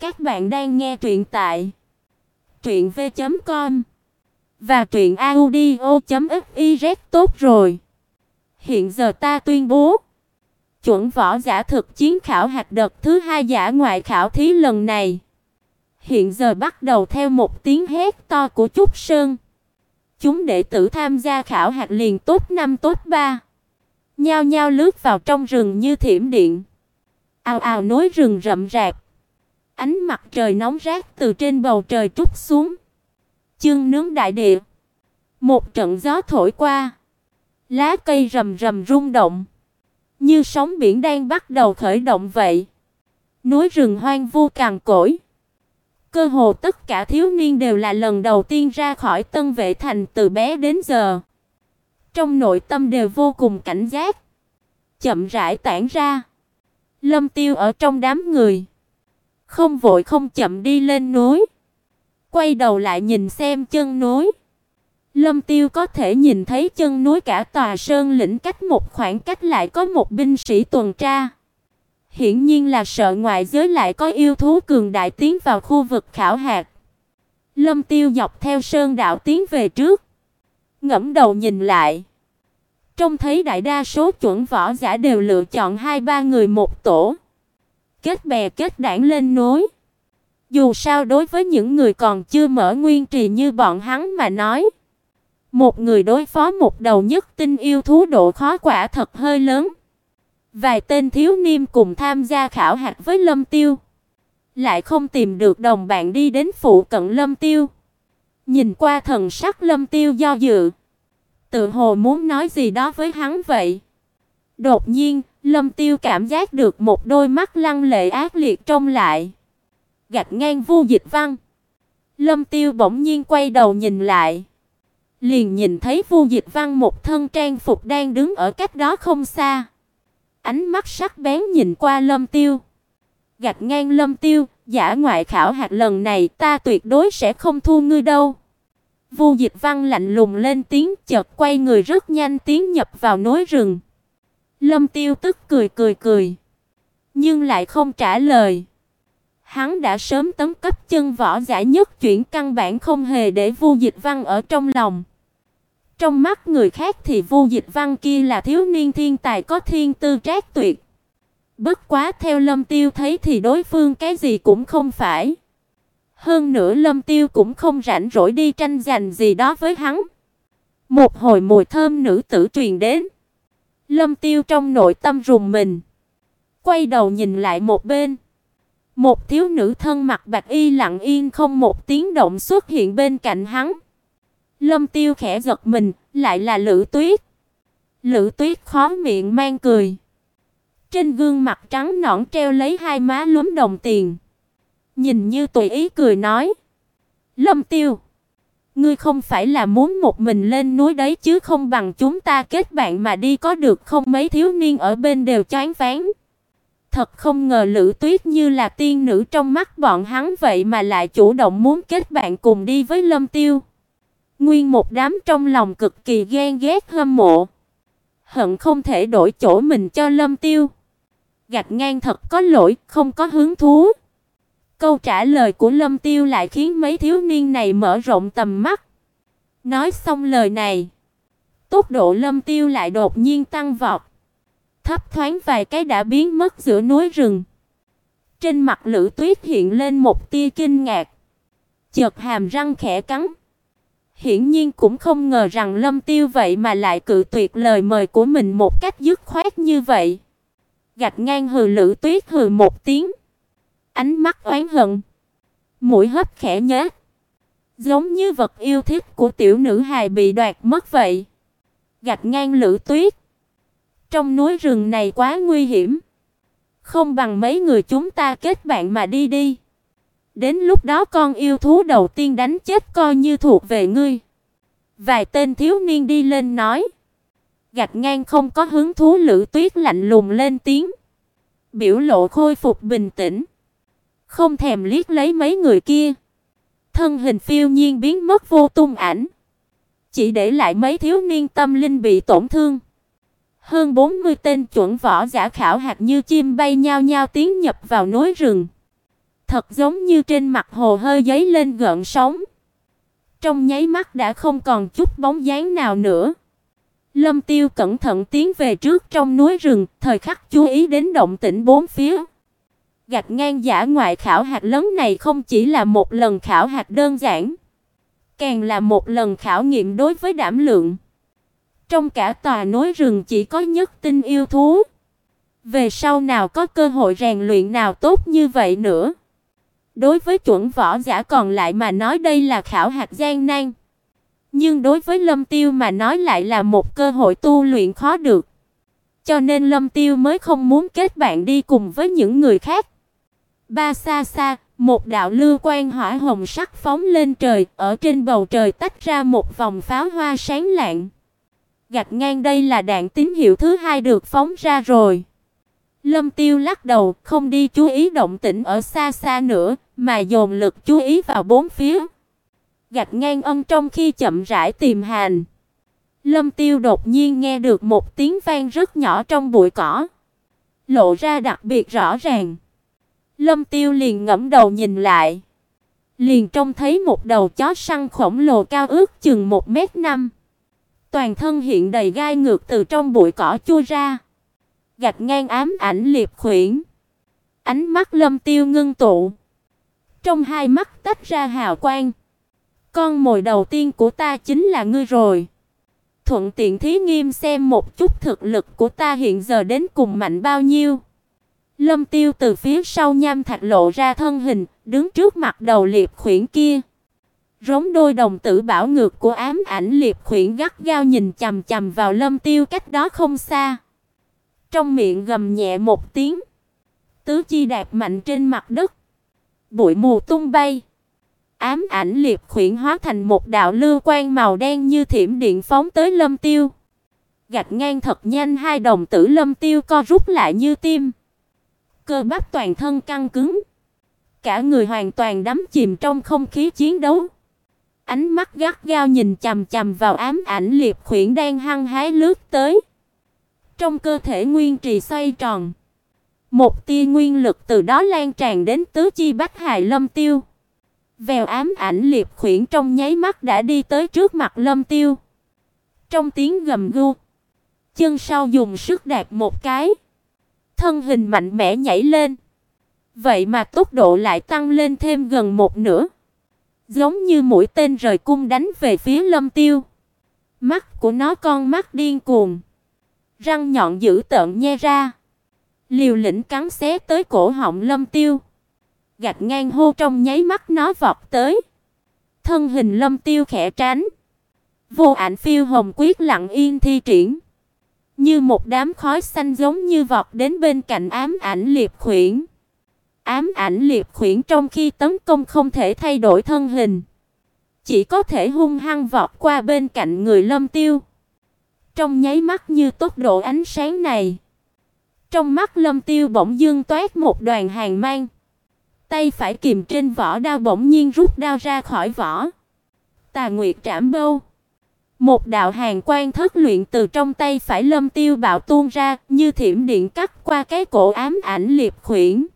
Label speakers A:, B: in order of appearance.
A: Các bạn đang nghe truyện tại truyện v.com và truyện audio.fiz tốt rồi. Hiện giờ ta tuyên bố, chuẩn võ giả thực chiến khảo hạt đợt thứ hai giả ngoại khảo thí lần này. Hiện giờ bắt đầu theo một tiếng hét to của Trúc Sơn. Chúng đệ tử tham gia khảo hạt liền tốt 5 tốt 3. Nhao nhao lướt vào trong rừng như thiểm điện. Ào ào nối rừng rậm rạp. Ánh mặt trời nóng rát từ trên bầu trời trút xuống. Chương nướng đại địa. Một trận gió thổi qua, lá cây rầm rầm rung động, như sóng biển đang bắt đầu khởi động vậy. Núi rừng hoang vu cằn cỗi. Cơ hồ tất cả thiếu niên đều là lần đầu tiên ra khỏi Tân Vệ thành từ bé đến giờ. Trong nội tâm đều vô cùng cảnh giác, chậm rãi tản ra. Lâm Tiêu ở trong đám người, không vội không chậm đi lên núi, quay đầu lại nhìn xem chân núi. Lâm Tiêu có thể nhìn thấy chân núi cả tòa sơn lĩnh cách một khoảng cách lại có một binh sĩ tuần tra. Hiển nhiên là sợ ngoại giới lại có yêu thú cường đại tiến vào khu vực khảo hạt. Lâm Tiêu dọc theo sơn đạo tiến về trước, ngẫm đầu nhìn lại, trông thấy đại đa số chuẩn võ giả đều lựa chọn hai ba người một tổ, kết bè kết đảng lên núi. Dù sao đối với những người còn chưa mở nguyên trì như bọn hắn mà nói, một người đối phó một đầu nhất tinh yêu thú độ khó quả thật hơi lớn. Vài tên thiếu niên cùng tham gia khảo hạch với Lâm Tiêu, lại không tìm được đồng bạn đi đến phụ cận Lâm Tiêu. Nhìn qua thần sắc Lâm Tiêu do dự, tự hồ muốn nói gì đó với hắn vậy. Đột nhiên, Lâm Tiêu cảm giác được một đôi mắt lăng lệ ác liệt trông lại. Gạt ngang Vu Dịch Văn. Lâm Tiêu bỗng nhiên quay đầu nhìn lại, liền nhìn thấy Vu Dịch Văn một thân trang phục đang đứng ở cách đó không xa. Ánh mắt sắc bén nhìn qua Lâm Tiêu. Gạt ngang Lâm Tiêu, giả ngoại khảo hạt lần này ta tuyệt đối sẽ không thua ngươi đâu. Vu Dịch Văn lạnh lùng lên tiếng, chợt quay người rất nhanh tiến nhập vào núi rừng. Lâm Tiêu tức cười cười cười, nhưng lại không trả lời. Hắn đã sớm tấm cấp chân võ giả nhất chuyển căn bản không hề để Vu Dịch Văn ở trong lòng. Trong mắt người khác thì Vu Dịch Văn kia là thiếu niên thiên tài có thiên tư trác tuyệt. Bất quá theo Lâm Tiêu thấy thì đối phương cái gì cũng không phải. Hơn nữa Lâm Tiêu cũng không rảnh rỗi đi tranh giành gì đó với hắn. Một hồi mùi thơm nữ tử truyền đến. Lâm Tiêu trong nội tâm rùng mình, quay đầu nhìn lại một bên. Một thiếu nữ thân mặc bạch y lặng yên không một tiếng động xuất hiện bên cạnh hắn. Lâm Tiêu khẽ giật mình, lại là Lữ Tuyết. Lữ Tuyết khó miệng mang cười. Trên gương mặt trắng nõn treo lấy hai má lúm đồng tiền. Nhìn như tùy ý cười nói: "Lâm Tiêu, ngươi không phải là muốn một mình lên núi đấy chứ không bằng chúng ta kết bạn mà đi có được không?" Mấy thiếu niên ở bên đều choáng váng. Thật không ngờ Lữ Tuyết như là tiên nữ trong mắt bọn hắn vậy mà lại chủ động muốn kết bạn cùng đi với Lâm Tiêu. Nguyên một đám trong lòng cực kỳ ghen ghét hâm mộ, hận không thể đổi chỗ mình cho Lâm Tiêu. Gạt ngang thật có lỗi, không có hứng thú. Câu trả lời của Lâm Tiêu lại khiến mấy thiếu niên này mở rộng tầm mắt. Nói xong lời này, tốc độ Lâm Tiêu lại đột nhiên tăng vọt thấp thoáng vài cái đã biến mất giữa núi rừng. Trên mặt Lữ Tuyết hiện lên một tia kinh ngạc, chợt hàm răng khẽ cắn. Hiển nhiên cũng không ngờ rằng Lâm Tiêu vậy mà lại cự tuyệt lời mời của mình một cách dứt khoát như vậy. Gạt ngang hừ Lữ Tuyết hừ một tiếng, ánh mắt oán hận, mũi hấp khẽ nhếch, giống như vật yêu thích của tiểu nữ hài bị đoạt mất vậy. Gạch ngang Lữ Tuyết trong núi rừng này quá nguy hiểm, không bằng mấy người chúng ta kết bạn mà đi đi. Đến lúc đó con yêu thú đầu tiên đánh chết coi như thuộc về ngươi." Vài tên thiếu niên đi lên nói. gạch ngang không có hứng thú Lữ Tuyết lạnh lùng lên tiếng, biểu lộ khôi phục bình tĩnh, không thèm liếc lấy mấy người kia. Thân hình phiêu nhiên biến mất vô tung ảnh, chỉ để lại mấy thiếu niên tâm linh bị tổn thương. Hơn 40 tên chuẩn võ giả khảo hạt như chim bay nhao nhao tiến nhập vào núi rừng. thật giống như trên mặt hồ hơi giấy lên gợn sóng. Trong nháy mắt đã không còn chút bóng dáng nào nữa. Lâm Tiêu cẩn thận tiến về trước trong núi rừng, thời khắc chú ý đến động tĩnh bốn phía. Gạch ngang giả ngoại khảo hạt lớn này không chỉ là một lần khảo hạt đơn giản, càng là một lần khảo nghiệm đối với đảm lượng. Trong cả tòa núi rừng chỉ có nhất tinh yêu thú. Về sau nào có cơ hội rèn luyện nào tốt như vậy nữa. Đối với chuẩn võ giả còn lại mà nói đây là khảo hạt gian nan. Nhưng đối với Lâm Tiêu mà nói lại là một cơ hội tu luyện khó được. Cho nên Lâm Tiêu mới không muốn kết bạn đi cùng với những người khác. Ba xa xa, một đạo lưu quang hỏa hồng sắc phóng lên trời, ở trên bầu trời tách ra một vòng pháo hoa sáng lạng. Gạch ngang đây là đạn tín hiệu thứ hai được phóng ra rồi. Lâm Tiêu lắc đầu, không đi chú ý động tĩnh ở xa xa nữa, mà dồn lực chú ý vào bốn phía. Gạch ngang ân trong khi chậm rãi tìm hành. Lâm Tiêu đột nhiên nghe được một tiếng vang rất nhỏ trong bụi cỏ, lộ ra đặc biệt rõ ràng. Lâm Tiêu liền ngẫm đầu nhìn lại, liền trông thấy một đầu chó săn khổng lồ cao ước chừng 1 mét 5. Toàn thân hiện đầy gai ngược từ trong bụi cỏ chui ra, gạch ngang ám ảnh liệp khuyển. Ánh mắt Lâm Tiêu ngưng tụ, trong hai mắt tách ra hào quang. Con mồi đầu tiên của ta chính là ngươi rồi. Thuận tiện thí nghiêm xem một chút thực lực của ta hiện giờ đến cùng mạnh bao nhiêu. Lâm Tiêu từ phía sau nham thạch lộ ra thân hình, đứng trước mặt đầu liệp khuyển kia. Rống đôi đồng tử bảo ngược của ám ảnh liệp khuyển gắt gao nhìn chằm chằm vào Lâm Tiêu cách đó không xa. Trong miệng gầm nhẹ một tiếng, tứ chi đạp mạnh trên mặt đất. Bụi mù tung bay. Ám ảnh liệp khuyển hóa thành một đạo lưu quang màu đen như thiểm điện phóng tới Lâm Tiêu. Gạch ngang thật nhanh hai đồng tử Lâm Tiêu co rút lại như tim. Cơ bắp toàn thân căng cứng. Cả người hoàn toàn đắm chìm trong không khí chiến đấu. Ánh mắt gắt gao nhìn chằm chằm vào ám ảnh liệp khuyển đang hăng hái lướt tới. Trong cơ thể nguyên trì xoay tròn. Một tia nguyên lực từ đó lan tràn đến tứ chi Bách Hải Lâm Tiêu. Vèo ám ảnh liệp khuyển trong nháy mắt đã đi tới trước mặt Lâm Tiêu. Trong tiếng gầm gu, chân sau dùng sức đạp một cái, thân hình mạnh mẽ nhảy lên. Vậy mà tốc độ lại tăng lên thêm gần một nửa, giống như mũi tên rời cung đánh về phía Lâm Tiêu. Mắt của nó con mắt điên cuồng, răng nhọn dữ tợn nhe ra, liều lĩnh cắn xé tới cổ họng Lâm Tiêu gạch ngang hô trong nháy mắt nó vọt tới. Thân hình Lâm Tiêu khẽ tránh. Vô ảnh phiêu hồng quyết lặng yên thi triển. Như một đám khói xanh giống như vọt đến bên cạnh ám ảnh liệp khuyển. Ám ảnh liệp khuyển trong khi tấn công không thể thay đổi thân hình. Chỉ có thể hung hăng vọt qua bên cạnh người Lâm Tiêu. Trong nháy mắt như tốc độ ánh sáng này. Trong mắt Lâm Tiêu bỗng dưng toát một đoàn hàng mang. Tay phải kìm trên vỏ đao bỗng nhiên rút đao ra khỏi vỏ. Tà Nguyệt trảm bâu. Một đạo hàn quang thất luyện từ trong tay phải Lâm Tiêu bạo tuôn ra, như thiểm điện cắt qua cái cổ ám ảnh liệp khuyển.